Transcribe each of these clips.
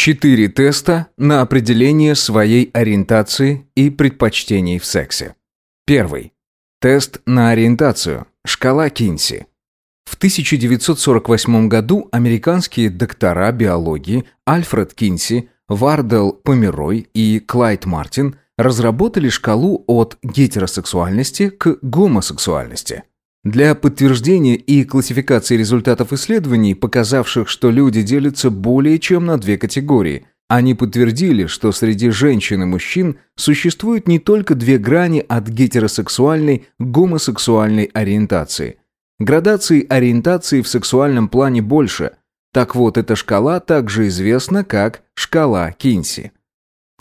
Четыре теста на определение своей ориентации и предпочтений в сексе. Первый. Тест на ориентацию. Шкала Кинси. В 1948 году американские доктора биологии Альфред Кинси, Вардел Померой и Клайд Мартин разработали шкалу от гетеросексуальности к гомосексуальности. Для подтверждения и классификации результатов исследований, показавших, что люди делятся более чем на две категории, они подтвердили, что среди женщин и мужчин существует не только две грани от гетеросексуальной гомосексуальной ориентации. Градаций ориентации в сексуальном плане больше. Так вот, эта шкала также известна как шкала Кинси.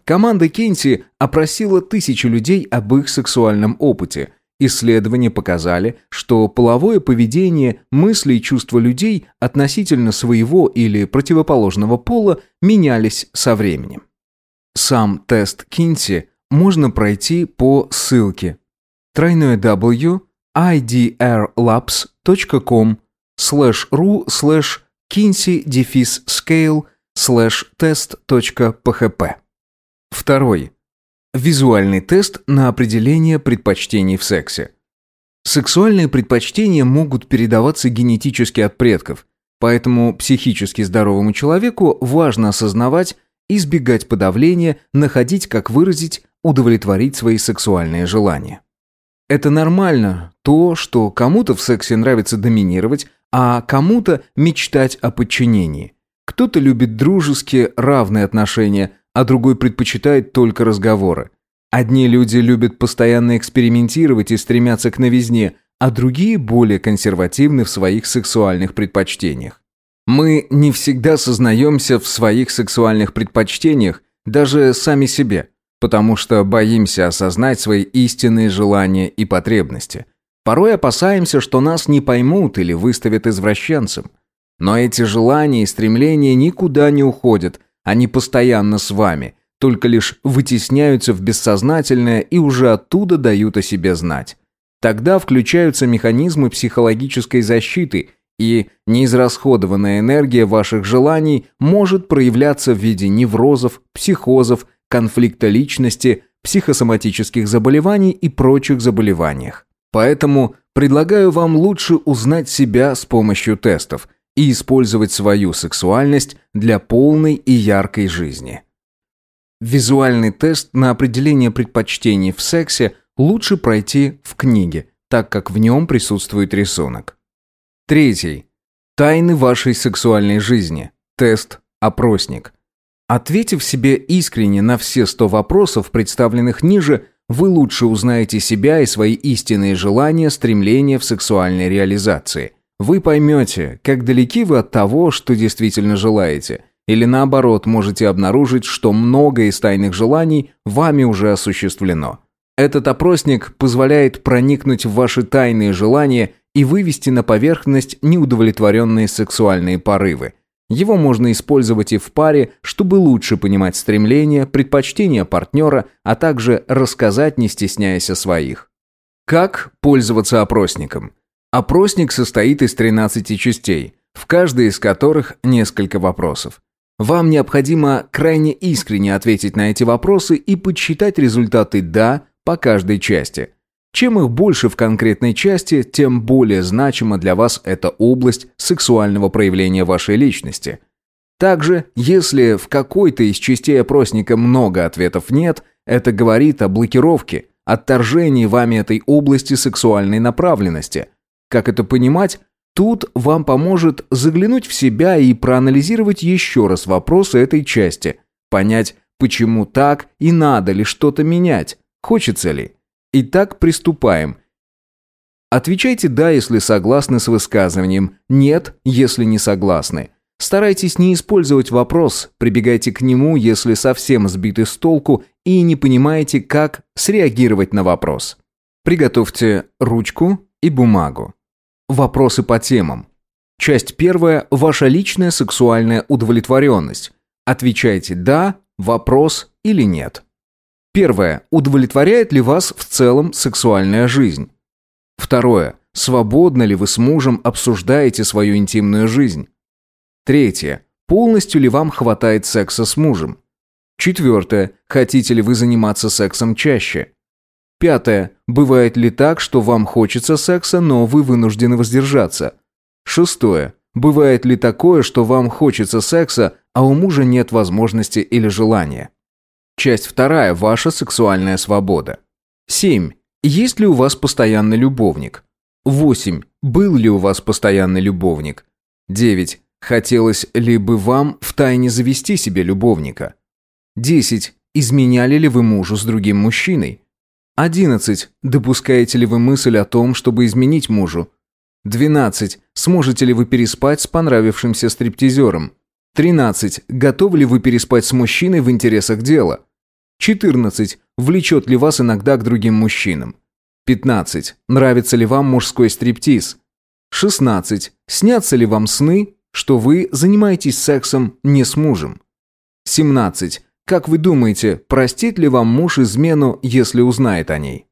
Команда Кинси опросила тысячи людей об их сексуальном опыте – Исследования показали, что половое поведение, мысли и чувства людей относительно своего или противоположного пола менялись со временем. Сам тест Кинси можно пройти по ссылке w idrlabs.com slash ru slash kinsey scale slash test.php. Второй. Визуальный тест на определение предпочтений в сексе. Сексуальные предпочтения могут передаваться генетически от предков, поэтому психически здоровому человеку важно осознавать, избегать подавления, находить, как выразить, удовлетворить свои сексуальные желания. Это нормально, то, что кому-то в сексе нравится доминировать, а кому-то мечтать о подчинении. Кто-то любит дружеские, равные отношения, а другой предпочитает только разговоры. Одни люди любят постоянно экспериментировать и стремятся к новизне, а другие более консервативны в своих сексуальных предпочтениях. Мы не всегда сознаемся в своих сексуальных предпочтениях, даже сами себе, потому что боимся осознать свои истинные желания и потребности. Порой опасаемся, что нас не поймут или выставят извращенцем. Но эти желания и стремления никуда не уходят, они постоянно с вами, только лишь вытесняются в бессознательное и уже оттуда дают о себе знать. Тогда включаются механизмы психологической защиты, и неизрасходованная энергия ваших желаний может проявляться в виде неврозов, психозов, конфликта личности, психосоматических заболеваний и прочих заболеваниях. Поэтому предлагаю вам лучше узнать себя с помощью тестов – и использовать свою сексуальность для полной и яркой жизни. Визуальный тест на определение предпочтений в сексе лучше пройти в книге, так как в нем присутствует рисунок. Третий. Тайны вашей сексуальной жизни. Тест-опросник. Ответив себе искренне на все 100 вопросов, представленных ниже, вы лучше узнаете себя и свои истинные желания, стремления в сексуальной реализации. Вы поймете, как далеки вы от того, что действительно желаете, или наоборот можете обнаружить, что многое из тайных желаний вами уже осуществлено. Этот опросник позволяет проникнуть в ваши тайные желания и вывести на поверхность неудовлетворенные сексуальные порывы. Его можно использовать и в паре, чтобы лучше понимать стремления, предпочтения партнера, а также рассказать, не стесняясь о своих. Как пользоваться опросником? Опросник состоит из 13 частей, в каждой из которых несколько вопросов. Вам необходимо крайне искренне ответить на эти вопросы и подсчитать результаты «да» по каждой части. Чем их больше в конкретной части, тем более значима для вас эта область сексуального проявления вашей личности. Также, если в какой-то из частей опросника много ответов нет, это говорит о блокировке, отторжении вами этой области сексуальной направленности – как это понимать? Тут вам поможет заглянуть в себя и проанализировать еще раз вопросы этой части. Понять, почему так и надо ли что-то менять, хочется ли. Итак, приступаем. Отвечайте «да», если согласны с высказыванием, «нет», если не согласны. Старайтесь не использовать вопрос, прибегайте к нему, если совсем сбиты с толку и не понимаете, как среагировать на вопрос. Приготовьте ручку и бумагу. Вопросы по темам. Часть первая – ваша личная сексуальная удовлетворенность. Отвечайте «да», «вопрос» или «нет». Первое. Удовлетворяет ли вас в целом сексуальная жизнь? Второе. Свободно ли вы с мужем обсуждаете свою интимную жизнь? Третье. Полностью ли вам хватает секса с мужем? Четвертое. Хотите ли вы заниматься сексом чаще? Пятое. Бывает ли так, что вам хочется секса, но вы вынуждены воздержаться? Шестое. Бывает ли такое, что вам хочется секса, а у мужа нет возможности или желания? Часть вторая. Ваша сексуальная свобода. 7. Есть ли у вас постоянный любовник? 8. Был ли у вас постоянный любовник? 9. Хотелось ли бы вам втайне завести себе любовника? 10. Изменяли ли вы мужу с другим мужчиной? 11. Допускаете ли вы мысль о том, чтобы изменить мужу? 12. Сможете ли вы переспать с понравившимся стриптизером? 13. Готовы ли вы переспать с мужчиной в интересах дела? 14. Влечет ли вас иногда к другим мужчинам? 15. Нравится ли вам мужской стриптиз? 16. Снятся ли вам сны, что вы занимаетесь сексом не с мужем? 17. Как вы думаете, простит ли вам муж измену, если узнает о ней?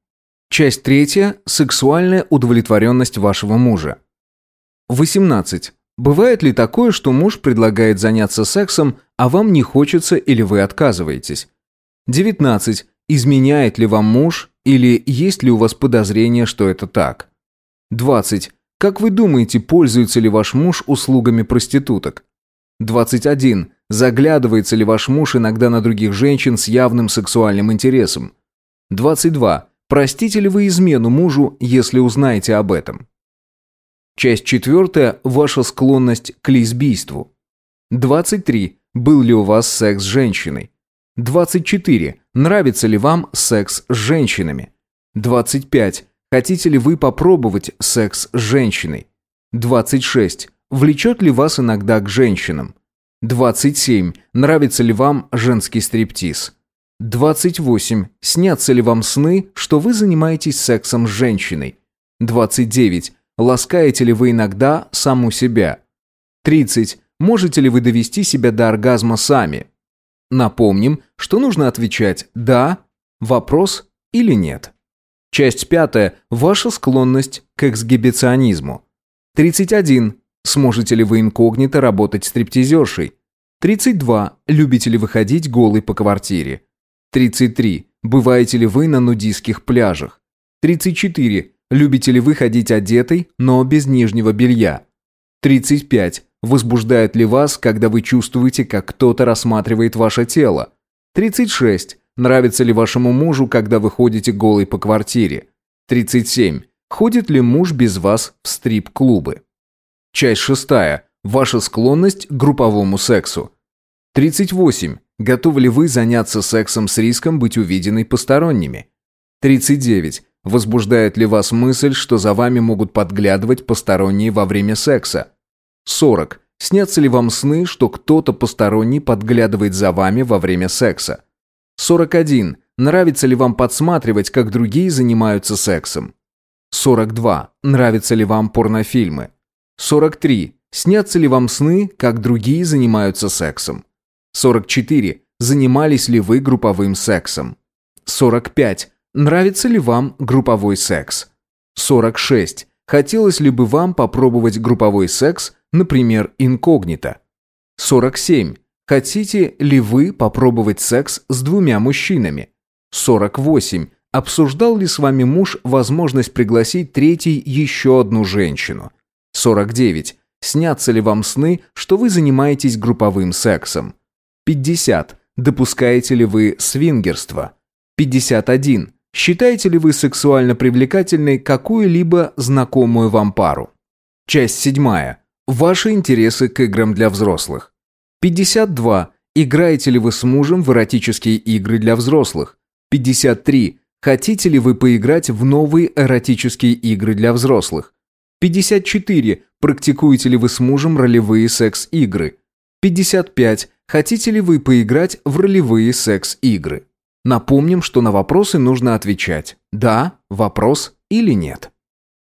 Часть третья. Сексуальная удовлетворенность вашего мужа. 18. Бывает ли такое, что муж предлагает заняться сексом, а вам не хочется или вы отказываетесь? 19. Изменяет ли вам муж или есть ли у вас подозрение, что это так? 20. Как вы думаете, пользуется ли ваш муж услугами проституток? 21. Заглядывается ли ваш муж иногда на других женщин с явным сексуальным интересом? 22. Простите ли вы измену мужу, если узнаете об этом? Часть четвертая. Ваша склонность к лесбийству. 23. Был ли у вас секс с женщиной? 24. Нравится ли вам секс с женщинами? 25. Хотите ли вы попробовать секс с женщиной? 26. Влечет ли вас иногда к женщинам? 27. Нравится ли вам женский стриптиз? 28. Снятся ли вам сны, что вы занимаетесь сексом с женщиной? 29. Ласкаете ли вы иногда саму себя? 30. Можете ли вы довести себя до оргазма сами? Напомним, что нужно отвечать «да», «вопрос» или «нет». Часть пятая. Ваша склонность к эксгибиционизму. 31. Сможете ли вы инкогнито работать стриптизершей? 32. Любите ли вы ходить голый по квартире? 33. Бываете ли вы на нудистских пляжах? 34. Любите ли вы ходить одетой, но без нижнего белья? 35. Возбуждает ли вас, когда вы чувствуете, как кто-то рассматривает ваше тело? 36. Нравится ли вашему мужу, когда вы ходите голой по квартире? 37. Ходит ли муж без вас в стрип-клубы? Часть шестая. Ваша склонность к групповому сексу. 38. Готовы ли вы заняться сексом с риском быть увиденной посторонними? 39. Возбуждает ли вас мысль, что за вами могут подглядывать посторонние во время секса? 40. Снятся ли вам сны, что кто-то посторонний подглядывает за вами во время секса? 41. Нравится ли вам подсматривать, как другие занимаются сексом? 42. Нравятся ли вам порнофильмы? 43. Снятся ли вам сны, как другие занимаются сексом? 44. Занимались ли вы групповым сексом? 45. Нравится ли вам групповой секс? 46. Хотелось ли бы вам попробовать групповой секс например, инкогнито. 47. Хотите ли вы попробовать секс с двумя мужчинами? 48. Обсуждал ли с вами муж возможность пригласить третий еще одну женщину? 49. Снятся ли вам сны, что вы занимаетесь групповым сексом? 50. Допускаете ли вы свингерство? 51. Считаете ли вы сексуально привлекательной какую-либо знакомую вам пару? Часть седьмая. Ваши интересы к играм для взрослых. 52. Играете ли вы с мужем в эротические игры для взрослых? 53. Хотите ли вы поиграть в новые эротические игры для взрослых? 54. Практикуете ли вы с мужем ролевые секс-игры? 55. Хотите ли вы поиграть в ролевые секс-игры? Напомним, что на вопросы нужно отвечать «да», «вопрос» или «нет».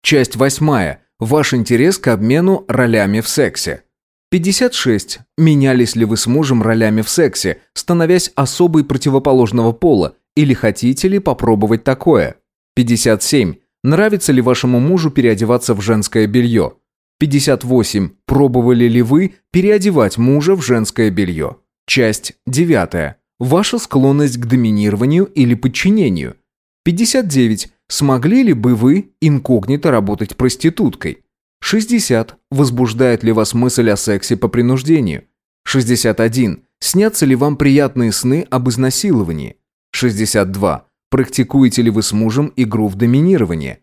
Часть восьмая. Ваш интерес к обмену ролями в сексе. 56. Менялись ли вы с мужем ролями в сексе, становясь особой противоположного пола, или хотите ли попробовать такое? 57. Нравится ли вашему мужу переодеваться в женское белье? 58. Пробовали ли вы переодевать мужа в женское белье? Часть 9. Ваша склонность к доминированию или подчинению. 59. Смогли ли бы вы инкогнито работать проституткой? 60. Возбуждает ли вас мысль о сексе по принуждению? 61. Снятся ли вам приятные сны об изнасиловании? 62. Практикуете ли вы с мужем игру в доминирование?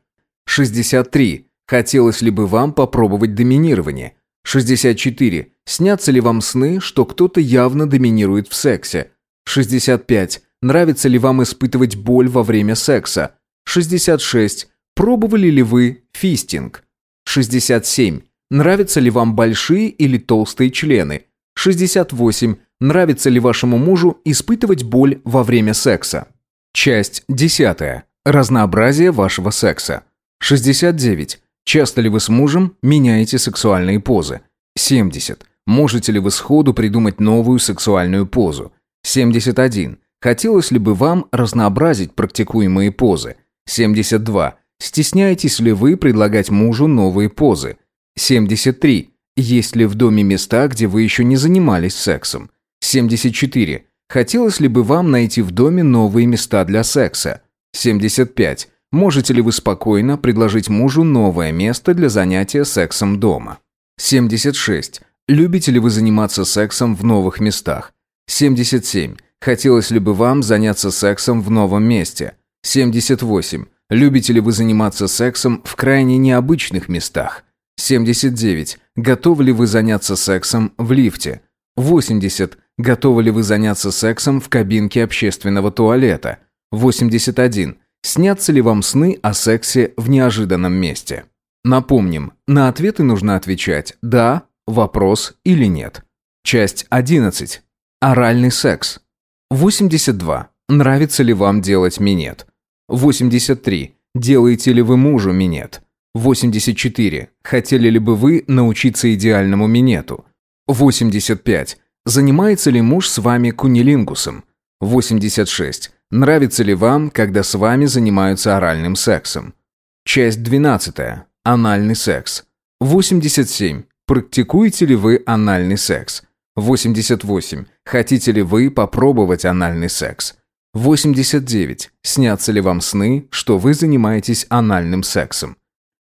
63. Хотелось ли бы вам попробовать доминирование? 64. Снятся ли вам сны, что кто-то явно доминирует в сексе? 65. Нравится ли вам испытывать боль во время секса? 66. Пробовали ли вы фистинг? 67. Нравятся ли вам большие или толстые члены? 68. Нравится ли вашему мужу испытывать боль во время секса? Часть 10. Разнообразие вашего секса. 69. Часто ли вы с мужем меняете сексуальные позы? 70. Можете ли вы сходу придумать новую сексуальную позу? 71. Хотелось ли бы вам разнообразить практикуемые позы? 72. Стесняетесь ли вы предлагать мужу новые позы? 73. Есть ли в доме места, где вы еще не занимались сексом? 74. Хотелось ли бы вам найти в доме новые места для секса? 75. Можете ли вы спокойно предложить мужу новое место для занятия сексом дома? 76. Любите ли вы заниматься сексом в новых местах? 77. Хотелось ли бы вам заняться сексом в новом месте? 78. Любите ли вы заниматься сексом в крайне необычных местах? 79. Готовы ли вы заняться сексом в лифте? 80. Готовы ли вы заняться сексом в кабинке общественного туалета? 81. Снятся ли вам сны о сексе в неожиданном месте? Напомним, на ответы нужно отвечать «да», «вопрос» или «нет». Часть 11. Оральный секс. 82. Нравится ли вам делать минет? 83. Делаете ли вы мужу минет? 84. Хотели ли бы вы научиться идеальному минету? 85. Занимается ли муж с вами кунилингусом? 86. Нравится ли вам, когда с вами занимаются оральным сексом? Часть 12. Анальный секс. 87. Практикуете ли вы анальный секс? 88. Хотите ли вы попробовать анальный секс? 89. Снятся ли вам сны, что вы занимаетесь анальным сексом?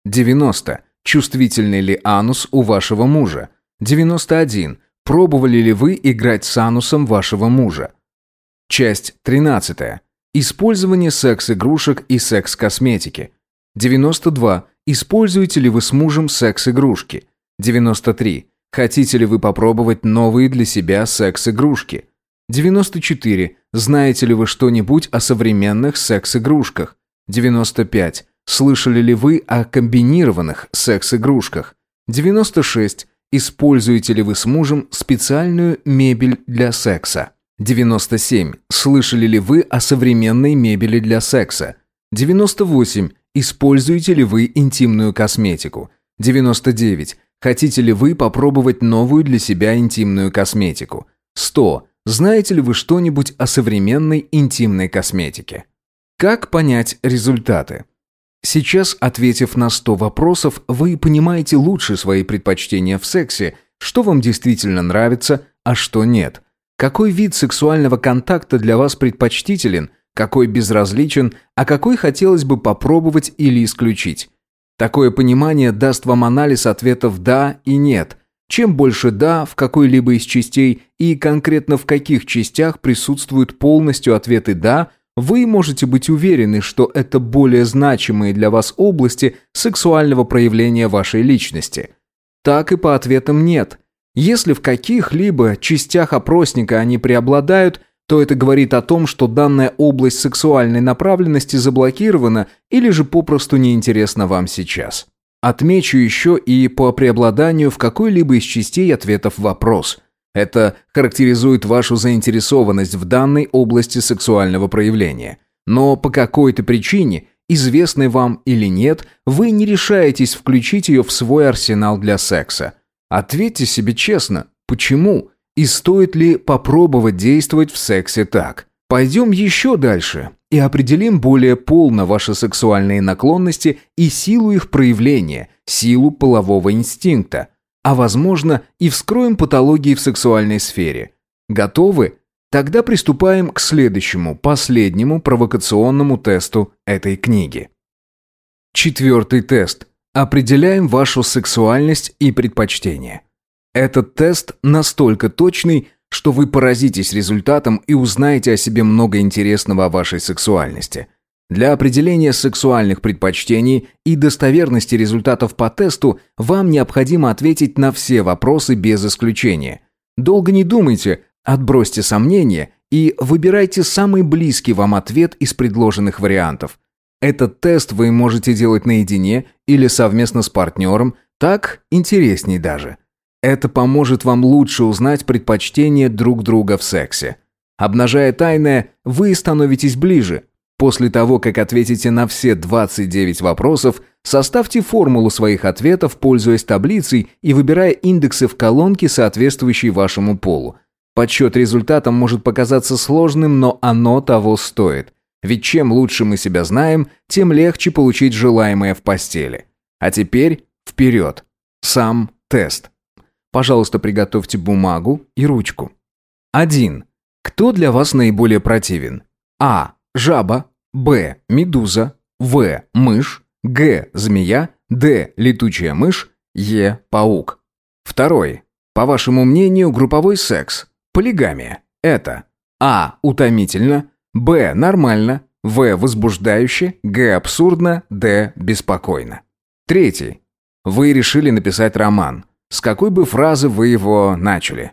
90. Чувствительный ли анус у вашего мужа? 91. Пробовали ли вы играть с анусом вашего мужа? Часть 13. Использование секс-игрушек и секс-косметики. 92. Используете ли вы с мужем секс-игрушки? 93. Хотите ли вы попробовать новые для себя секс-игрушки? 94. Знаете ли вы что-нибудь о современных секс-игрушках? 95. Слышали ли вы о комбинированных секс-игрушках? 96. Используете ли вы с мужем специальную мебель для секса? 97. Слышали ли вы о современной мебели для секса? 98. Используете ли вы интимную косметику? 99. Хотите ли вы попробовать новую для себя интимную косметику? 100. Знаете ли вы что-нибудь о современной интимной косметике? Как понять результаты? Сейчас, ответив на 100 вопросов, вы понимаете лучше свои предпочтения в сексе, что вам действительно нравится, а что нет. Какой вид сексуального контакта для вас предпочтителен, какой безразличен, а какой хотелось бы попробовать или исключить. Такое понимание даст вам анализ ответов «да» и «нет». Чем больше «да» в какой-либо из частей и конкретно в каких частях присутствуют полностью ответы «да», вы можете быть уверены, что это более значимые для вас области сексуального проявления вашей личности. Так и по ответам «нет». Если в каких-либо частях опросника они преобладают, то это говорит о том, что данная область сексуальной направленности заблокирована или же попросту неинтересна вам сейчас. Отмечу еще и по преобладанию в какой-либо из частей ответов вопрос – это характеризует вашу заинтересованность в данной области сексуального проявления. Но по какой-то причине, известной вам или нет, вы не решаетесь включить ее в свой арсенал для секса. Ответьте себе честно, почему? И стоит ли попробовать действовать в сексе так? Пойдем еще дальше. и определим более полно ваши сексуальные наклонности и силу их проявления, силу полового инстинкта, а возможно и вскроем патологии в сексуальной сфере. Готовы? Тогда приступаем к следующему, последнему провокационному тесту этой книги. Четвертый тест. Определяем вашу сексуальность и предпочтения. Этот тест настолько точный, что вы поразитесь результатом и узнаете о себе много интересного о вашей сексуальности. Для определения сексуальных предпочтений и достоверности результатов по тесту вам необходимо ответить на все вопросы без исключения. Долго не думайте, отбросьте сомнения и выбирайте самый близкий вам ответ из предложенных вариантов. Этот тест вы можете делать наедине или совместно с партнером, так интересней даже. Это поможет вам лучше узнать предпочтения друг друга в сексе. Обнажая тайное, вы становитесь ближе. После того, как ответите на все 29 вопросов, составьте формулу своих ответов, пользуясь таблицей и выбирая индексы в колонке, соответствующей вашему полу. Подсчет результатом может показаться сложным, но оно того стоит – ведь чем лучше мы себя знаем, тем легче получить желаемое в постели. А теперь вперед. Сам тест. Пожалуйста, приготовьте бумагу и ручку. 1. Кто для вас наиболее противен? А. Жаба. Б. Медуза. В. Мышь. Г. Змея. Д. Летучая мышь. Е. Паук. Второй. По вашему мнению, групповой секс, полигамия – это А. Утомительно. Б. Нормально. В. Возбуждающе. Г. Абсурдно. Д. Беспокойно. Третий. Вы решили написать роман. С какой бы фразы вы его начали?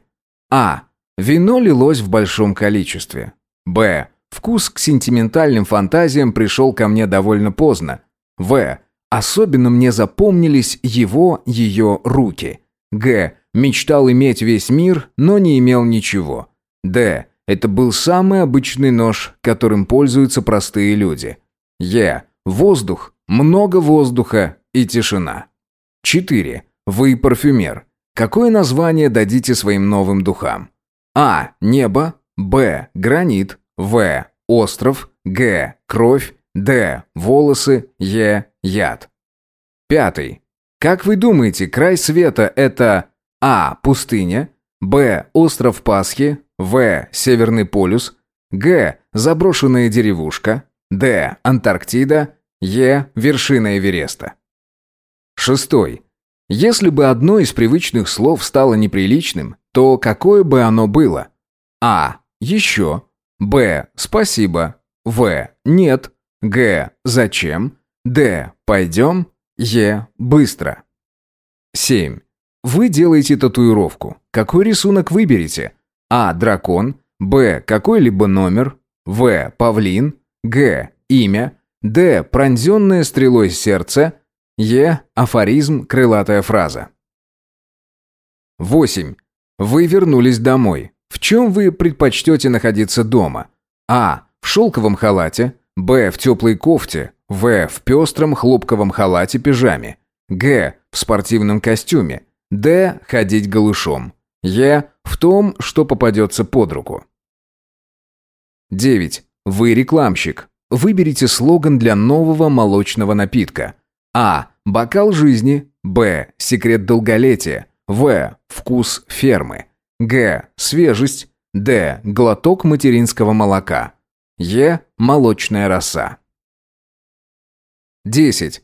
А. Вино лилось в большом количестве. Б. Вкус к сентиментальным фантазиям пришел ко мне довольно поздно. В. Особенно мне запомнились его, ее руки. Г. Мечтал иметь весь мир, но не имел ничего. Д. Это был самый обычный нож, которым пользуются простые люди. Е. Воздух, много воздуха и тишина. 4. Вы парфюмер. Какое название дадите своим новым духам? А. Небо. Б. Гранит. В. Остров. Г. Кровь. Д. Волосы. Е. Яд. Пятый. Как вы думаете, край света это А. Пустыня. Б. Остров Пасхи. В. Северный полюс. Г. Заброшенная деревушка. Д. Антарктида. Е. Вершина Эвереста. Шестой. Если бы одно из привычных слов стало неприличным, то какое бы оно было? А. Еще. Б. Спасибо. В. Нет. Г. Зачем? Д. Пойдем. Е. Быстро. 7. Вы делаете татуировку. Какой рисунок выберете? А. Дракон. Б. Какой-либо номер. В. Павлин. Г. Имя. Д. Пронзенное стрелой сердце. Е. Афоризм, крылатая фраза. 8. Вы вернулись домой. В чем вы предпочтете находиться дома? А. В шелковом халате. Б. В теплой кофте. В. В пестром хлопковом халате-пижаме. Г. В спортивном костюме. Д. Ходить голышом. Е. В том, что попадется под руку. 9. Вы рекламщик. Выберите слоган для нового молочного напитка. А. Бокал жизни. Б. Секрет долголетия. В. Вкус фермы. Г. Свежесть. Д. Глоток материнского молока. Е. Молочная роса. 10.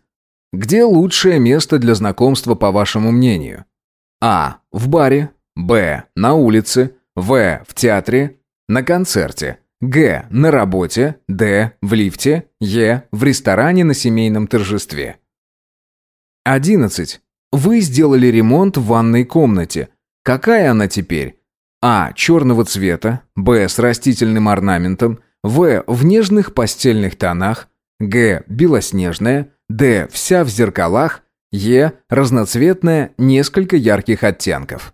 Где лучшее место для знакомства, по вашему мнению? А. В баре. Б. На улице. В. В театре. На концерте. Г. На работе. Д. В лифте. Е. В ресторане на семейном торжестве. 11. Вы сделали ремонт в ванной комнате. Какая она теперь? А. Черного цвета. Б. С растительным орнаментом. В. В нежных постельных тонах. Г. Белоснежная. Д. Вся в зеркалах. Е. Разноцветная, несколько ярких оттенков.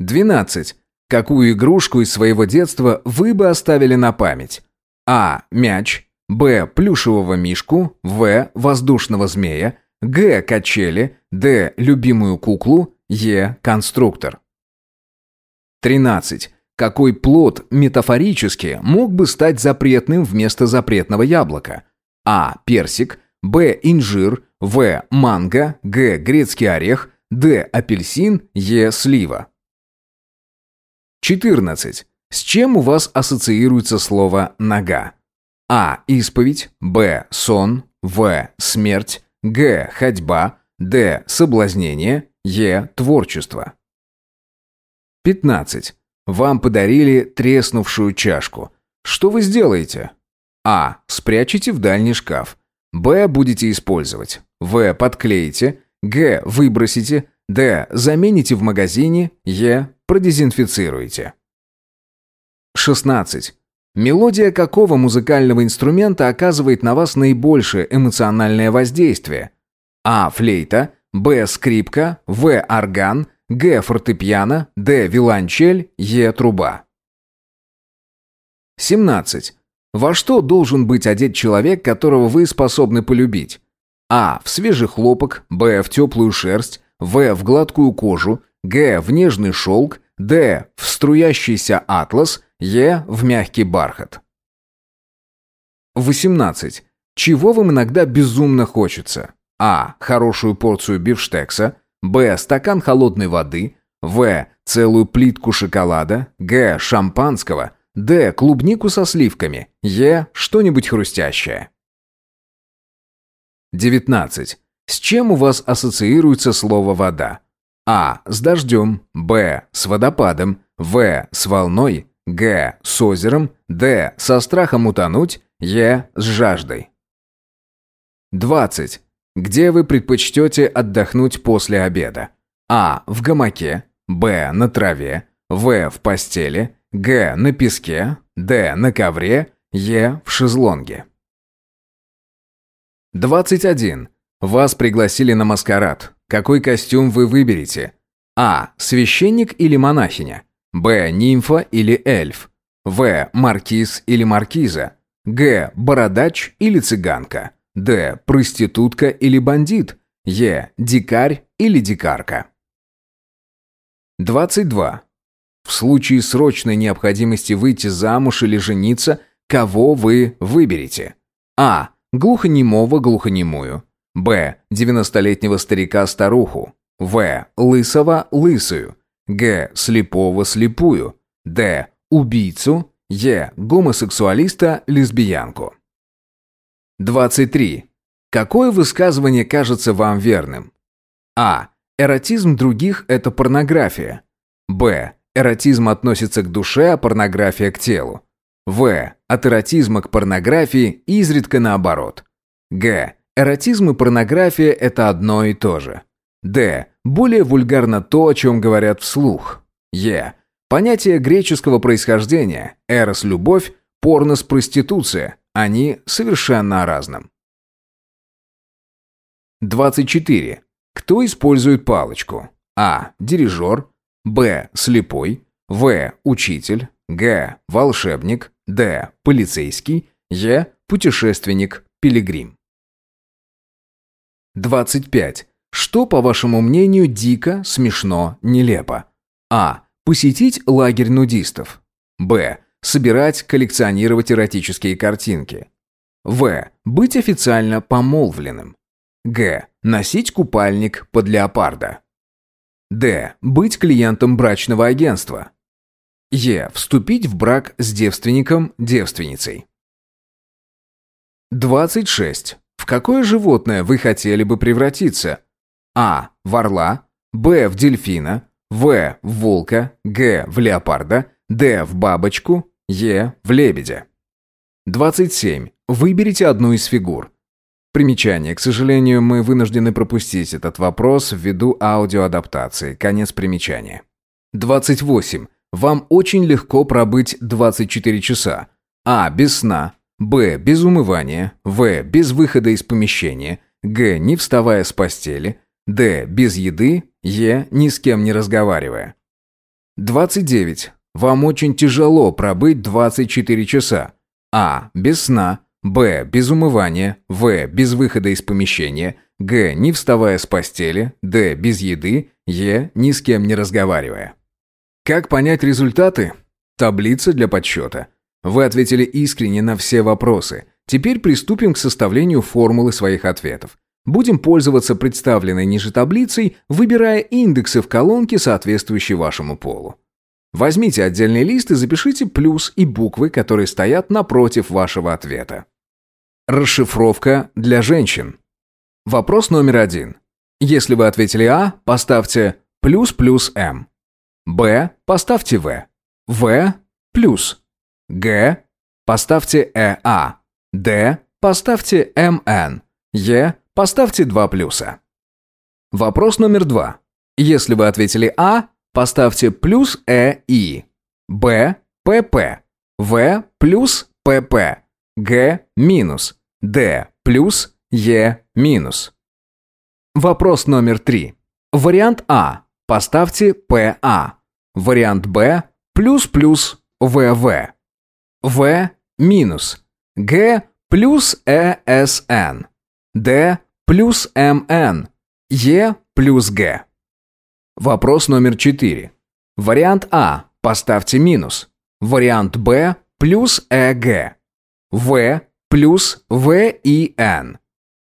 12. Какую игрушку из своего детства вы бы оставили на память? А. Мяч. Б. Плюшевого мишку. В. Воздушного змея. Г. Качели. Д. Любимую куклу. Е. Конструктор. 13. Какой плод метафорически мог бы стать запретным вместо запретного яблока? А. Персик. Б. Инжир. В. Манго. Г. Грецкий орех. Д. Апельсин. Е. Слива. 14. С чем у вас ассоциируется слово «нога»? А. Исповедь. Б. Сон. В. Смерть. Г. Ходьба. Д. Соблазнение. Е. Творчество. 15. Вам подарили треснувшую чашку. Что вы сделаете? А. Спрячете в дальний шкаф. Б. Будете использовать. В. Подклеите. Г. Выбросите. Д. Замените в магазине. Е. Продезинфицируете. 16. Мелодия какого музыкального инструмента оказывает на вас наибольшее эмоциональное воздействие? А. Флейта. Б. Скрипка. В. Орган. Г. Фортепиано. Д. Виолончель. Е. Труба. 17. Во что должен быть одет человек, которого вы способны полюбить? А. В свежий хлопок. Б. В теплую шерсть. В. В гладкую кожу. Г. В нежный шелк. Д. В струящийся атлас. Е. В мягкий бархат. 18. Чего вам иногда безумно хочется? А. Хорошую порцию бифштекса. Б. Стакан холодной воды. В. Целую плитку шоколада. Г. Шампанского. Д. Клубнику со сливками. Е. Что-нибудь хрустящее. 19. С чем у вас ассоциируется слово «вода»? А. С дождем. Б. С водопадом. В. С волной. Г. С озером. Д. Со страхом утонуть. Е. С жаждой. 20. Где вы предпочтете отдохнуть после обеда? А. В гамаке. Б. На траве. В. В постели. Г. На песке. Д. На ковре. Е. В шезлонге. 21. Вас пригласили на маскарад. Какой костюм вы выберете? А. Священник или монахиня? Б. Нимфа или эльф? В. Маркиз или маркиза? Г. Бородач или цыганка? Д. Проститутка или бандит. Е. Дикарь или дикарка. 22. В случае срочной необходимости выйти замуж или жениться, кого вы выберете? А. Глухонемого глухонемую. Б. 90-летнего старика-старуху. В. Лысого лысую. Г. Слепого слепую. Д. Убийцу. Е. Гомосексуалиста лесбиянку. 23. Какое высказывание кажется вам верным? А. Эротизм других – это порнография. Б. Эротизм относится к душе, а порнография к телу. В. От эротизма к порнографии изредка наоборот. Г. Эротизм и порнография – это одно и то же. Д. Более вульгарно то, о чем говорят вслух. Е. Понятие греческого происхождения – эрос – любовь, порнос – проституция – они совершенно о разном. 24. Кто использует палочку? А. Дирижер. Б. Слепой. В. Учитель. Г. Волшебник. Д. Полицейский. Е. Путешественник. Пилигрим. 25. Что, по вашему мнению, дико, смешно, нелепо? А. Посетить лагерь нудистов. Б. Собирать, коллекционировать эротические картинки. В. Быть официально помолвленным. Г. Носить купальник под леопарда. Д. Быть клиентом брачного агентства. Е. Вступить в брак с девственником-девственницей. 26. В какое животное вы хотели бы превратиться? А. В орла. Б. В дельфина. В. В волка. Г. В леопарда. Д. В бабочку. Е в лебедя. 27. Выберите одну из фигур. Примечание. К сожалению, мы вынуждены пропустить этот вопрос ввиду аудиоадаптации. Конец примечания. 28. Вам очень легко пробыть 24 часа. А. Без сна. Б. Без умывания. В. Без выхода из помещения. Г. Не вставая с постели. Д. Без еды. Е. Ни с кем не разговаривая. 29. Вам очень тяжело пробыть 24 часа. А. Без сна. Б. Без умывания. В. Без выхода из помещения. Г. Не вставая с постели. Д. Без еды. Е. Ни с кем не разговаривая. Как понять результаты? Таблица для подсчета. Вы ответили искренне на все вопросы. Теперь приступим к составлению формулы своих ответов. Будем пользоваться представленной ниже таблицей, выбирая индексы в колонке, соответствующие вашему полу. Возьмите отдельный лист и запишите плюс и буквы, которые стоят напротив вашего ответа. Расшифровка для женщин. Вопрос номер один. Если вы ответили А, поставьте плюс плюс М. Б, поставьте В. В, плюс. Г, поставьте ЭА. Д, поставьте МН. Е, поставьте два плюса. Вопрос номер два. Если вы ответили А, Поставьте плюс Э И. Б ПП. В плюс ПП. Г минус. Д плюс Е минус. Вопрос номер три. Вариант А. Поставьте ПА. Вариант Б. Плюс плюс ВВ. В минус. Г плюс ЭСН. Д плюс МН. Е плюс Г. Вопрос номер 4. Вариант А. Поставьте минус. Вариант Б. Плюс ЭГ. В. Плюс ВИН.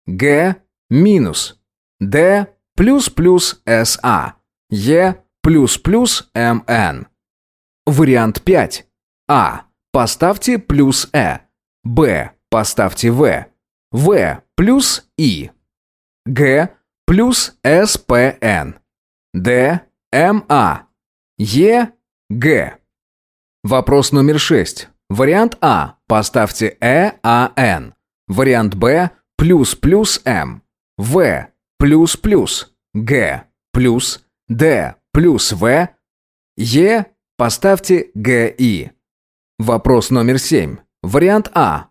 Г. Минус. Д. Плюс плюс СА. Е. Плюс плюс МН. Вариант 5. А. Поставьте плюс Э. Б. Поставьте В. В. Плюс И. Г. Плюс СПН. Д, М, А. Е, Г. Вопрос номер шесть. Вариант А. Поставьте Э, А, Н. Вариант Б. Плюс, плюс, М. В. Плюс, плюс. Г. Плюс. Д. Плюс, В. Е. Поставьте Г, И. Вопрос номер семь. Вариант А.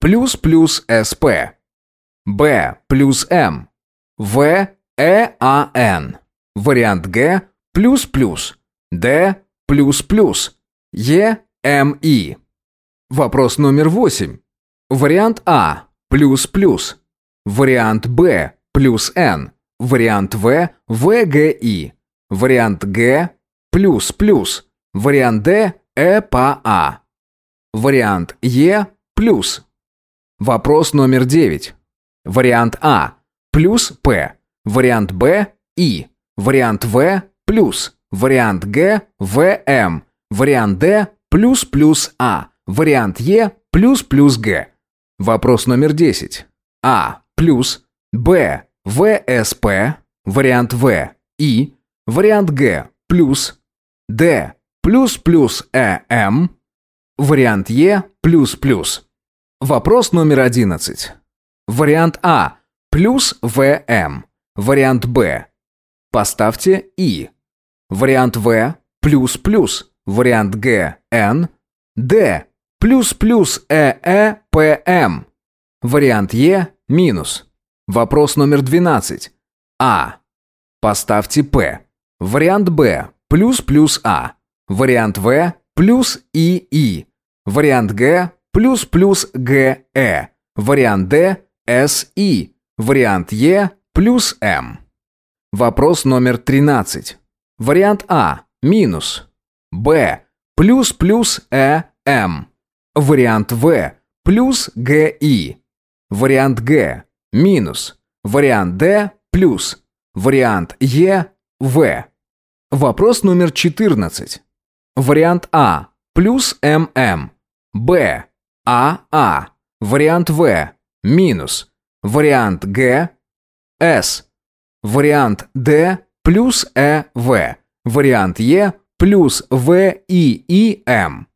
Плюс, плюс, СП. Б. Плюс, М. В. Э, А, Н. Вариант Г плюс-плюс. Д плюс-плюс. Е М И. Вопрос номер восемь. Вариант А плюс-плюс. Вариант Б плюс Н. Вариант В В Г И. Вариант Г плюс-плюс. Вариант Д Э по А. Вариант Е плюс. Вопрос номер девять. Вариант А плюс П. Вариант Б И. Вариант В плюс. Вариант Г ВМ. Вариант Д плюс плюс А. Вариант Е плюс плюс Г. Вопрос номер 10. А плюс. Б ВСП. Вариант В И. Вариант Г плюс. Д плюс плюс ЭМ. Вариант Е плюс плюс. Вопрос номер 11. Вариант А плюс ВМ. Вариант Б Поставьте И. Вариант В плюс плюс. Вариант Г Н. Д плюс плюс Э Э П М. Вариант Е минус. Вопрос номер 12. А. Поставьте П. Вариант Б плюс плюс А. Вариант В плюс И И. Вариант Г плюс плюс Г Э. Вариант Д С И. Вариант Е плюс М. Вопрос номер 13. Вариант А. Минус. Б. Плюс плюс Э М. Вариант В. Плюс Г И. Вариант Г. Минус. Вариант Д. Плюс. Вариант Е. В. Вопрос номер 14. Вариант А. Плюс ММ. Б. А. А. Вариант В. Минус. Вариант Г. С. Вариант Д плюс Э В. Вариант Е плюс В И И М.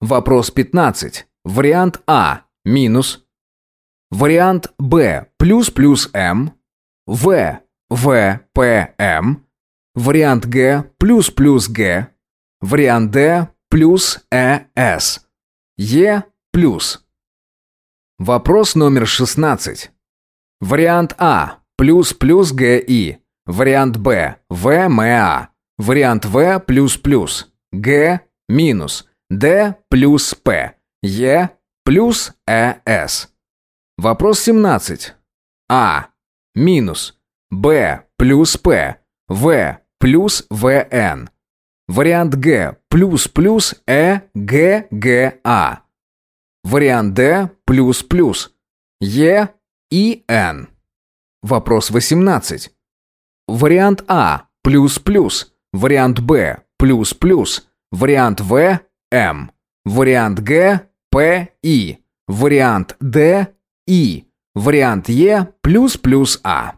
Вопрос 15. Вариант А минус. Вариант Б плюс плюс М. В В П М. Вариант Г плюс плюс Г. Вариант Д плюс Э С. Е плюс. Вопрос номер 16. Вариант А плюс плюс ГИ. Вариант Б ВМА. Вариант В плюс плюс. Г минус. Д плюс П. Е плюс ЭС. Вопрос 17. А минус. Б плюс П. В плюс ВН. Вариант Г плюс плюс Э Г Г А. Вариант Д плюс плюс Е И Н. Вопрос 18. Вариант А плюс плюс. Вариант Б плюс плюс. Вариант В М. Вариант Г П И. Вариант Д И. Вариант Е плюс плюс А.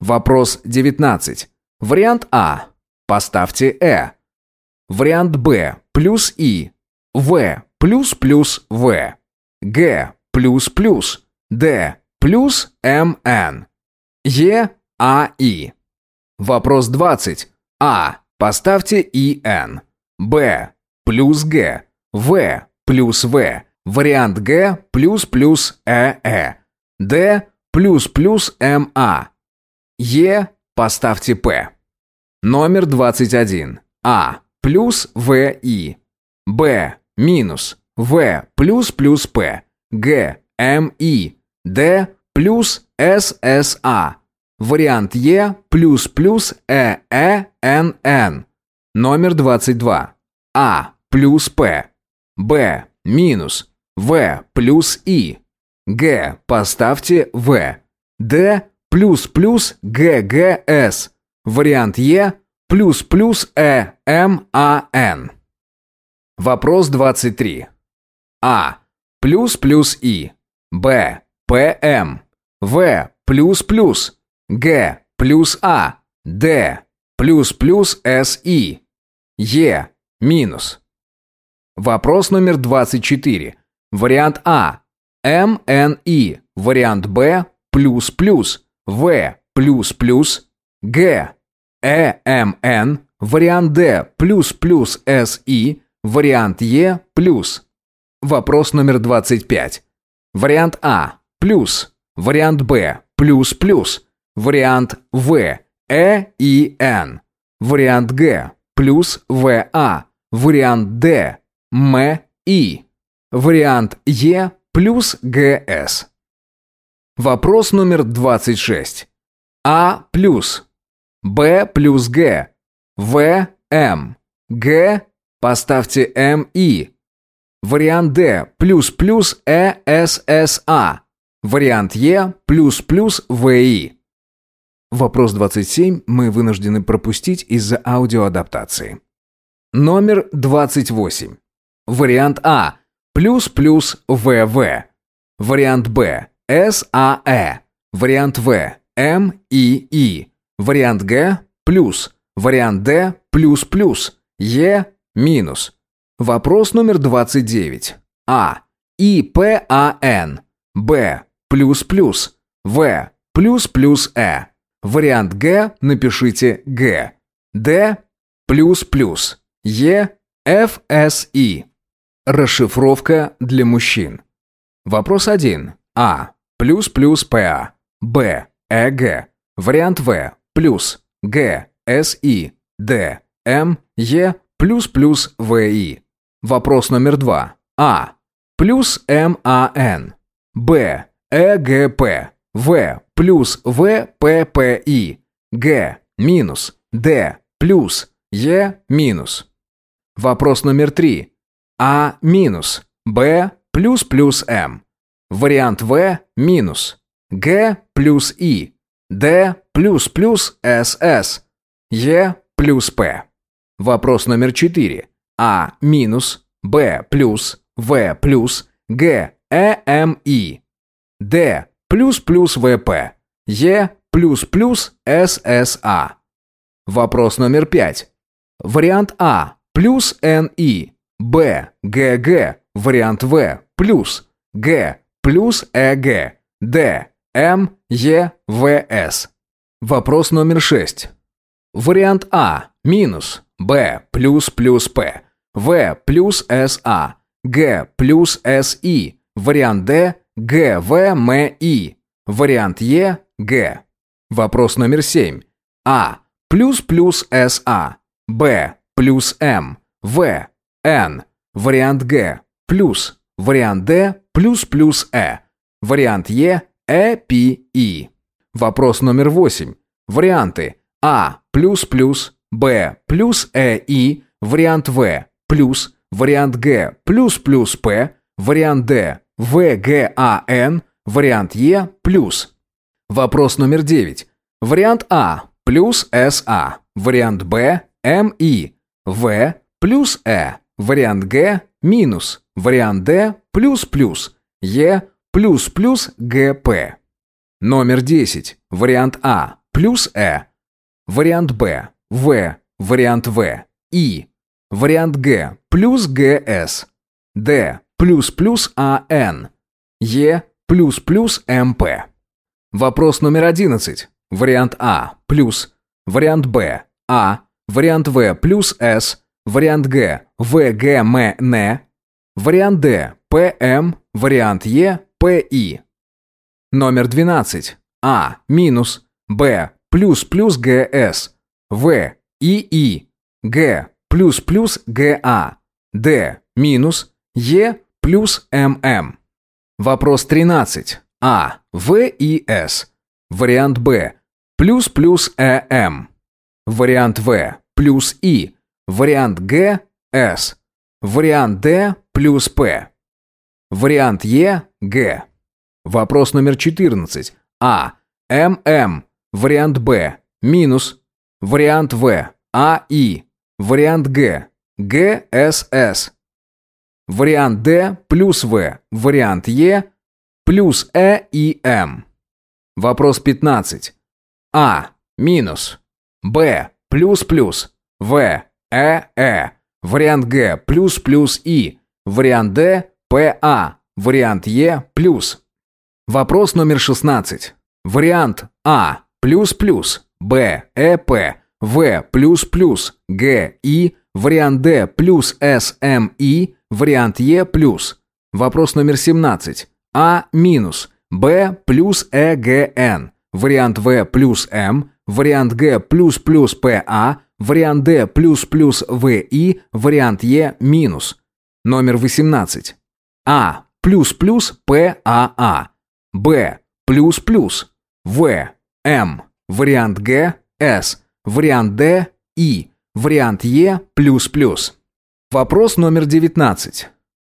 Вопрос 19. Вариант А. Поставьте Э. Вариант Б. Плюс И. В. Плюс плюс В. Г. Плюс плюс. Д. Плюс МН. Е. А. И. Вопрос 20. А. Поставьте ИН. Б. Плюс Г. В. Плюс В. Вариант Г. Плюс плюс ЭЭ. Д. Плюс плюс МА. Е. Поставьте П. Номер 21. А. Плюс ВИ. Б. Минус. В. Плюс плюс П. Г. МИ. Д. Плюс ССА. Вариант Е. Плюс плюс ЭЭНН. Номер 22. А. Плюс П. Б. Минус. В. Плюс И. Г. Поставьте В. Д плюс плюс ГГС. Вариант Е плюс плюс Э М А Н. Вопрос 23. А. Плюс плюс И. Б. П М. В. Плюс плюс. Г. Плюс А. Д. Плюс плюс С И. Е. Минус. Вопрос номер 24. Вариант А. М Н И. Вариант Б. Плюс плюс. В плюс плюс, Г, Э, М, Н, вариант Д плюс плюс С, И, вариант Е плюс. Вопрос номер 25. Вариант А плюс, вариант Б плюс плюс, вариант В, Э, И, Н, вариант Г плюс А, вариант Д, М, И, вариант Е плюс С. Вопрос номер 26. А плюс. Б плюс Г. В, М. Г, поставьте М, И. Вариант Д плюс плюс Э, С, С, А. Вариант Е плюс плюс В, И. Вопрос 27 мы вынуждены пропустить из-за аудиоадаптации. Номер 28. Вариант А. Плюс плюс ВВ. Вариант Б. САЭ. Вариант В. МИИ. Вариант Г. Плюс. Вариант Д. Плюс плюс. Е. Минус. Вопрос номер 29. А. ИПАН. Б. Плюс плюс. В. Плюс плюс Э. Вариант Г. Напишите Г. Д. Плюс плюс. Е. ФСИ. Расшифровка для мужчин. Вопрос 1. А. Плюс плюс ПА. Б. ЭГ. Вариант В. Плюс. Г. СИ. Д. М. Е. Плюс плюс ВИ. Вопрос номер 2. А. Плюс МАН. Б. ЭГП. В. Плюс ВППИ. Г. Минус. Д. Плюс. Е. Минус. Вопрос номер 3. А. Минус. Б. Плюс плюс М. Вариант В минус. Г плюс И. Д плюс плюс СС. Е плюс П. Вопрос номер 4. А минус. Б плюс. В плюс. Г Э М И. Д плюс плюс ВП. Е плюс плюс ССА. Вопрос номер 5. Вариант А плюс НИ. Б ГГ. Вариант В плюс. Г плюс ЭГ, Д, М, Е, В, С. Вопрос номер 6. Вариант А – минус, Б – плюс плюс П, В – плюс СА, Г – плюс СИ, вариант Д – Г, В, М, И, вариант Е – Г. Вопрос номер 7. А – плюс плюс СА, Б – плюс М, В, Н, вариант Г – плюс, вариант Д. Плюс плюс Э. Вариант Е – Э, Пи, И. Вопрос номер восемь. Варианты. А. Плюс плюс, Б. Плюс Э, И, вариант В, плюс, вариант Г, плюс плюс П, вариант Д, В, Г, А, Н, вариант Е, плюс. Вопрос номер 9. Вариант А, плюс СА, вариант Б, МИ, В, плюс Э, вариант Г, минус, вариант Д, плюс плюс, Е, плюс плюс ГП. Номер 10. Вариант А, плюс Э, вариант Б, В, вариант В, И, вариант Г, плюс ГС, Д, плюс плюс АН, Е, плюс плюс МП. Вопрос номер 11. Вариант А, плюс, вариант Б, А, вариант В, плюс С, вариант Г, В, Г, М, Н, вариант Д, П, М, вариант Е, П, И. Номер 12. А, минус, Б, плюс плюс ГС, В, И, И, Г, плюс плюс ГА, Д, минус, Е, плюс ММ. Вопрос 13. А, В и С. Вариант Б, плюс плюс ЭМ. Вариант В, плюс И. Вариант Г, С. Вариант Д, плюс П. Вариант Е, Г. Вопрос номер 14. А, ММ. Вариант Б, минус. Вариант В, АИ. Вариант Г, ГСС. Вариант Д плюс В. Вариант Е плюс Э и М. Вопрос 15. А. Минус. Б. Плюс плюс. В. Э. Э. Вариант Г. Плюс плюс И. Вариант Д. П. А. Вариант Е. Плюс. Вопрос номер 16. Вариант А. Плюс плюс. Б. Э. П. В. Плюс плюс. Г. И. Вариант Д. Плюс С. М. И. Вариант Е плюс. Вопрос номер 17. А минус. Б плюс Э Г Н. Вариант В плюс М. Вариант Г плюс плюс П А. Вариант Д плюс плюс В И. Вариант Е минус. Номер 18. А плюс плюс П А А. Б плюс плюс. В. М. Вариант Г. С. Вариант Д. И. Вариант Е плюс плюс. Вопрос номер 19.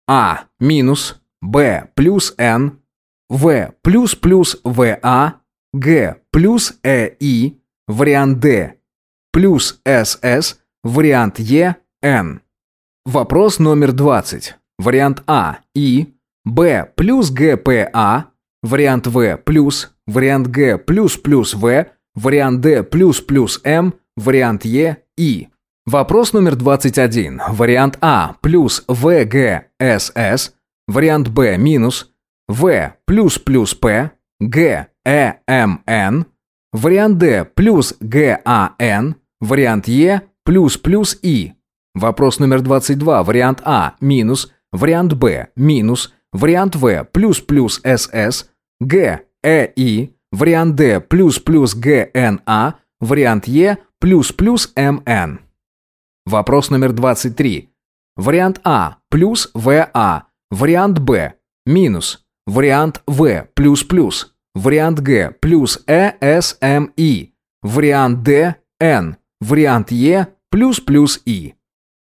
А минус, Б плюс Н, В плюс плюс ВА, Г плюс ЭИ, вариант Д, плюс СС, вариант Е, Н. Вопрос номер 20. Вариант А, И, Б плюс ГПА, вариант В плюс, вариант Г плюс плюс В, вариант Д плюс плюс М, вариант Е, И. Вопрос номер 21. Вариант А плюс ВГСС. Вариант Б минус. В плюс плюс П. Г Э М Н. Вариант Д плюс ГАН. Вариант Е плюс плюс И. Вопрос номер 22. Вариант А минус. Вариант Б минус. Вариант В плюс плюс СС. Г Э И. Вариант Д плюс плюс ГНА. Вариант Е плюс плюс МН. Вопрос номер 23. Вариант А плюс ВА. Вариант Б минус. Вариант В плюс плюс. Вариант Г плюс ЭСМИ. Вариант Д Н. Вариант Е плюс плюс И.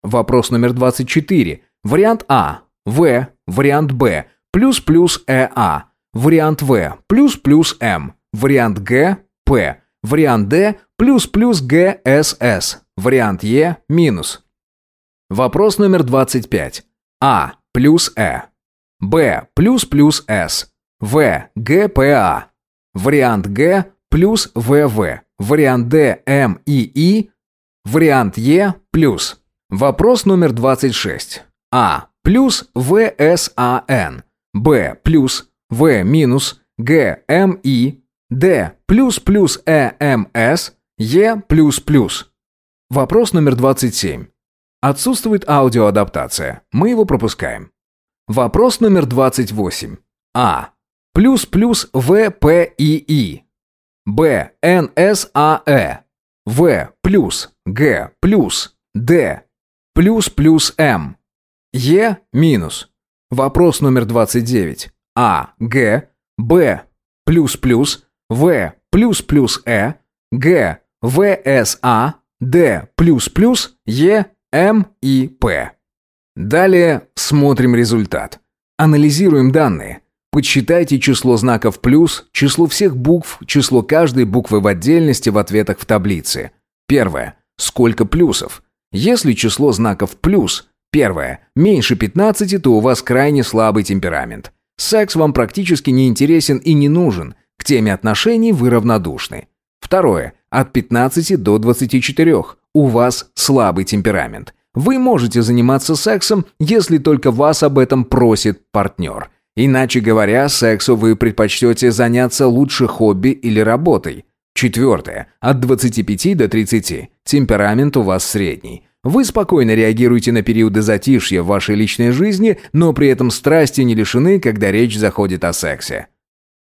Вопрос номер 24. Вариант А. В. Вариант Б. Плюс плюс ЭА. Вариант В. Плюс плюс М. Вариант Г. П. Вариант Д. Плюс плюс ГСС. Вариант Е – минус. Вопрос номер 25. А плюс Э. Б плюс плюс С. В ГПА. Вариант Г плюс ВВ. Вариант Д М и И. Вариант Е плюс. Вопрос номер 26. А плюс ВСАН. Б плюс В минус Г М И. Д плюс плюс Э М С. Е плюс плюс. Вопрос номер 27. Отсутствует аудиоадаптация. Мы его пропускаем. Вопрос номер 28. А. Плюс плюс В П И И. Б Н С А Э. В плюс Г плюс Д плюс плюс М. Е минус. Вопрос номер 29. А. Г. Б плюс плюс В плюс плюс Э. Г. В С А. Плюс Е М и П. Далее смотрим результат. Анализируем данные. Подсчитайте число знаков плюс, число всех букв, число каждой буквы в отдельности в ответах в таблице. Первое. Сколько плюсов? Если число знаков плюс, первое, меньше 15, то у вас крайне слабый темперамент. Секс вам практически не интересен и не нужен. К теме отношений вы равнодушны. Второе. От 15 до 24. У вас слабый темперамент. Вы можете заниматься сексом, если только вас об этом просит партнер. Иначе говоря, сексу вы предпочтете заняться лучше хобби или работой. Четвертое. От 25 до 30. Темперамент у вас средний. Вы спокойно реагируете на периоды затишья в вашей личной жизни, но при этом страсти не лишены, когда речь заходит о сексе.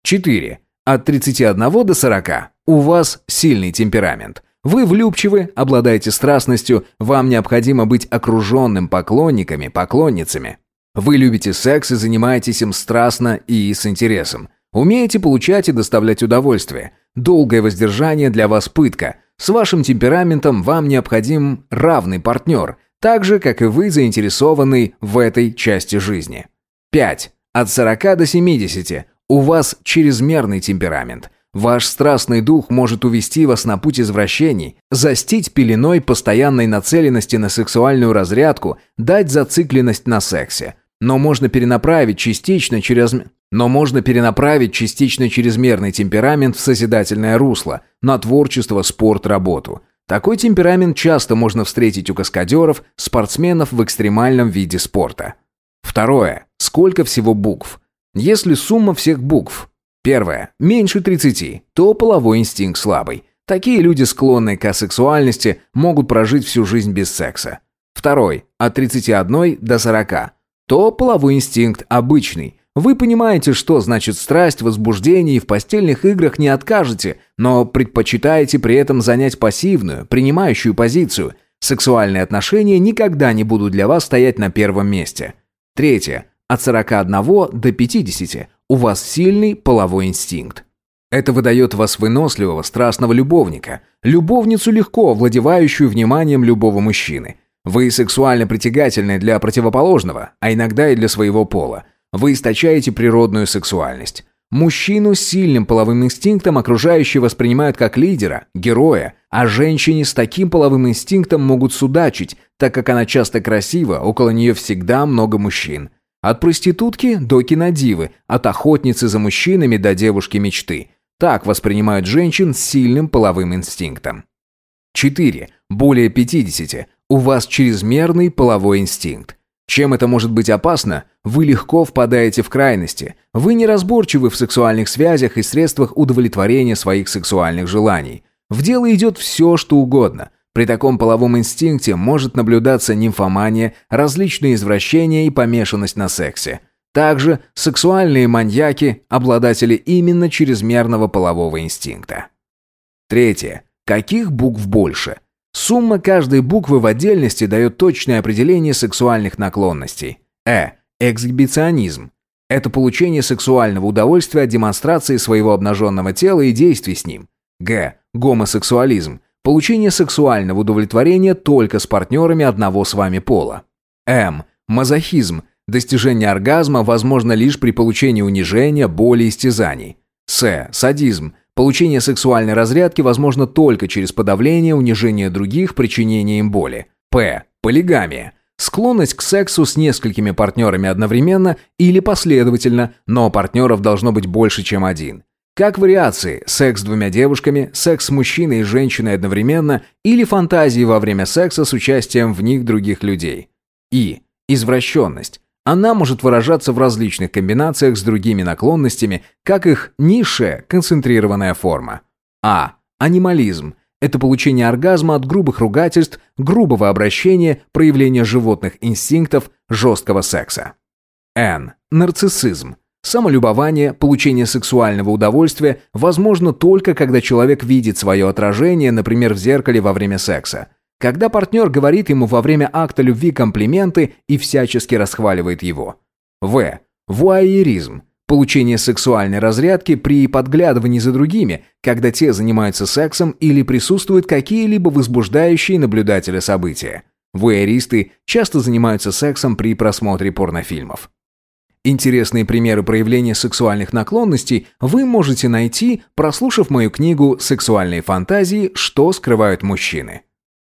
4. От 31 до 40. У вас сильный темперамент. Вы влюбчивы, обладаете страстностью, вам необходимо быть окруженным поклонниками, поклонницами. Вы любите секс и занимаетесь им страстно и с интересом. Умеете получать и доставлять удовольствие. Долгое воздержание для вас пытка. С вашим темпераментом вам необходим равный партнер, так же, как и вы заинтересованный в этой части жизни. 5. От 40 до 70. У вас чрезмерный темперамент. Ваш страстный дух может увести вас на путь извращений, застить пеленой постоянной нацеленности на сексуальную разрядку, дать зацикленность на сексе но можно перенаправить частично через но можно перенаправить частично чрезмерный темперамент в созидательное русло, на творчество, спорт, работу. Такой темперамент часто можно встретить у каскадеров, спортсменов в экстремальном виде спорта. Второе. Сколько всего букв? Если сумма всех букв. Первое. Меньше 30, то половой инстинкт слабый. Такие люди, склонные к асексуальности, могут прожить всю жизнь без секса. Второй. От 31 до 40 то половой инстинкт обычный. Вы понимаете, что значит страсть, возбуждение и в постельных играх не откажете, но предпочитаете при этом занять пассивную, принимающую позицию. Сексуальные отношения никогда не будут для вас стоять на первом месте. Третье. От 41 до 50 у вас сильный половой инстинкт. Это выдает вас выносливого, страстного любовника, любовницу легко овладевающую вниманием любого мужчины – вы сексуально притягательны для противоположного, а иногда и для своего пола. Вы источаете природную сексуальность. Мужчину с сильным половым инстинктом окружающие воспринимают как лидера, героя, а женщине с таким половым инстинктом могут судачить, так как она часто красива, около нее всегда много мужчин. От проститутки до кинодивы, от охотницы за мужчинами до девушки мечты. Так воспринимают женщин с сильным половым инстинктом. 4. Более 50. У вас чрезмерный половой инстинкт. Чем это может быть опасно? Вы легко впадаете в крайности. Вы неразборчивы в сексуальных связях и средствах удовлетворения своих сексуальных желаний. В дело идет все, что угодно. При таком половом инстинкте может наблюдаться нимфомания, различные извращения и помешанность на сексе. Также сексуальные маньяки – обладатели именно чрезмерного полового инстинкта. Третье. Каких букв больше? Сумма каждой буквы в отдельности дает точное определение сексуальных наклонностей. Э. Эксгибиционизм. Это получение сексуального удовольствия от демонстрации своего обнаженного тела и действий с ним. Г. Гомосексуализм. Получение сексуального удовлетворения только с партнерами одного с вами пола. М. Мазохизм. Достижение оргазма возможно лишь при получении унижения, боли и стязаний. С. Садизм. Получение сексуальной разрядки возможно только через подавление, унижение других, причинение им боли. П. Полигамия. Склонность к сексу с несколькими партнерами одновременно или последовательно, но партнеров должно быть больше, чем один. Как вариации – секс с двумя девушками, секс с мужчиной и женщиной одновременно или фантазии во время секса с участием в них других людей. И. Извращенность. Она может выражаться в различных комбинациях с другими наклонностями, как их низшая концентрированная форма. А. Анимализм. Это получение оргазма от грубых ругательств, грубого обращения, проявления животных инстинктов, жесткого секса. Н. Нарциссизм. Самолюбование, получение сексуального удовольствия возможно только когда человек видит свое отражение, например, в зеркале во время секса. Когда партнер говорит ему во время акта любви комплименты и всячески расхваливает его. В. Вуайеризм. Получение сексуальной разрядки при подглядывании за другими, когда те занимаются сексом или присутствуют какие-либо возбуждающие наблюдателя события. Вуэристы часто занимаются сексом при просмотре порнофильмов. Интересные примеры проявления сексуальных наклонностей вы можете найти, прослушав мою книгу «Сексуальные фантазии. Что скрывают мужчины».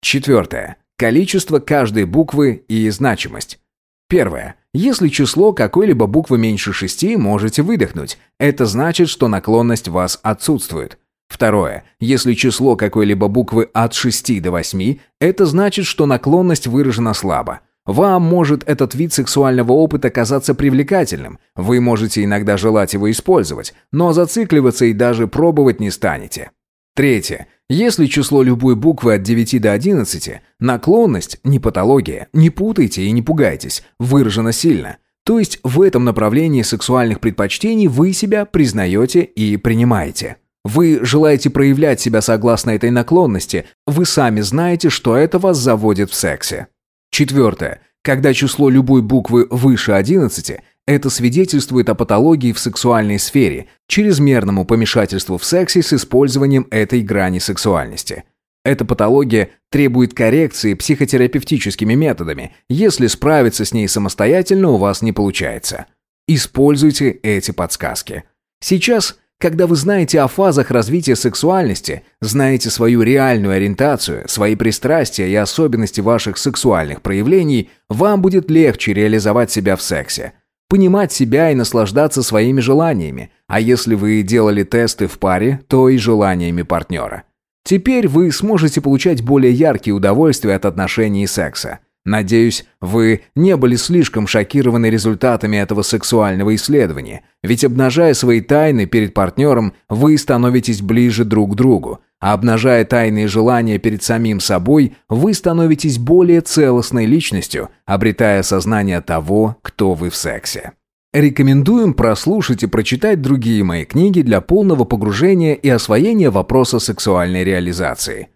Четвертое. Количество каждой буквы и значимость. Первое. Если число какой-либо буквы меньше шести, можете выдохнуть. Это значит, что наклонность вас отсутствует. Второе. Если число какой-либо буквы от 6 до 8, это значит, что наклонность выражена слабо. Вам может этот вид сексуального опыта казаться привлекательным, вы можете иногда желать его использовать, но зацикливаться и даже пробовать не станете. Третье. Если число любой буквы от 9 до 11, наклонность, не патология, не путайте и не пугайтесь, выражена сильно. То есть в этом направлении сексуальных предпочтений вы себя признаете и принимаете. Вы желаете проявлять себя согласно этой наклонности, вы сами знаете, что это вас заводит в сексе. Четвертое. Когда число любой буквы выше 11, это свидетельствует о патологии в сексуальной сфере, чрезмерному помешательству в сексе с использованием этой грани сексуальности. Эта патология требует коррекции психотерапевтическими методами, если справиться с ней самостоятельно у вас не получается. Используйте эти подсказки. Сейчас когда вы знаете о фазах развития сексуальности, знаете свою реальную ориентацию, свои пристрастия и особенности ваших сексуальных проявлений, вам будет легче реализовать себя в сексе. Понимать себя и наслаждаться своими желаниями, а если вы делали тесты в паре, то и желаниями партнера. Теперь вы сможете получать более яркие удовольствия от отношений и секса. Надеюсь, вы не были слишком шокированы результатами этого сексуального исследования, ведь обнажая свои тайны перед партнером, вы становитесь ближе друг к другу, а обнажая тайные желания перед самим собой, вы становитесь более целостной личностью, обретая сознание того, кто вы в сексе. Рекомендуем прослушать и прочитать другие мои книги для полного погружения и освоения вопроса сексуальной реализации.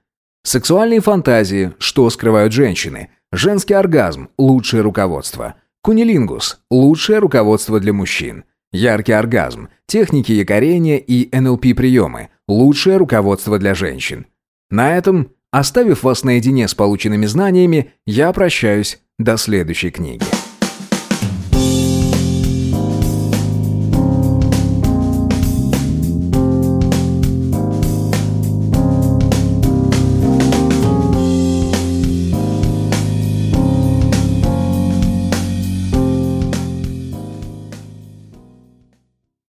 Сексуальные фантазии, что скрывают женщины – Женский оргазм – лучшее руководство. Кунилингус – лучшее руководство для мужчин. Яркий оргазм, техники якорения и НЛП-приемы – лучшее руководство для женщин. На этом, оставив вас наедине с полученными знаниями, я прощаюсь до следующей книги.